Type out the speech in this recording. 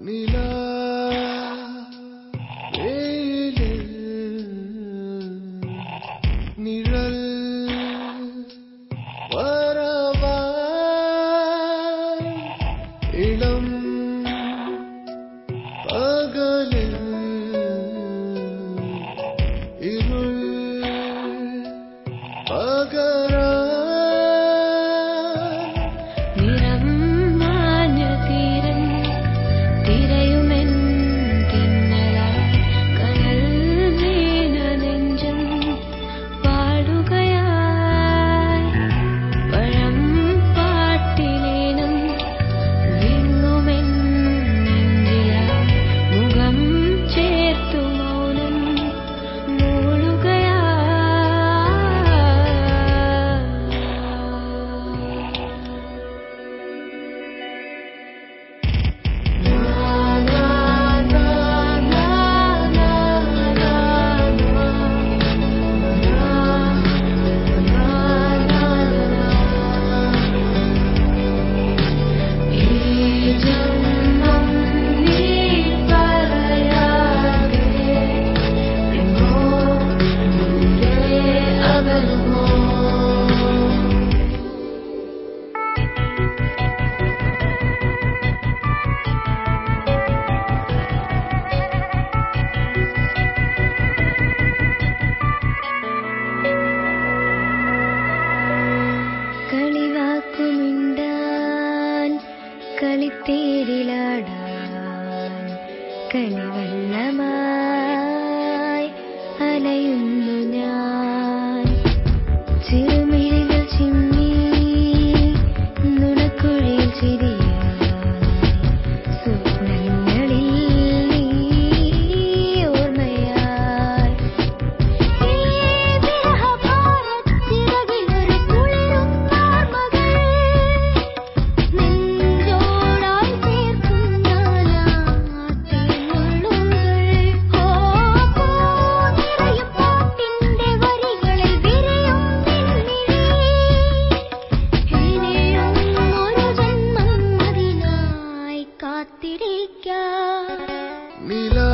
Milagre. കളിവാക്കുമിണ്ടാൻ കളിത്തേരിലാടാൻ കളിവെള്ളമായി അലയുന്നു MILA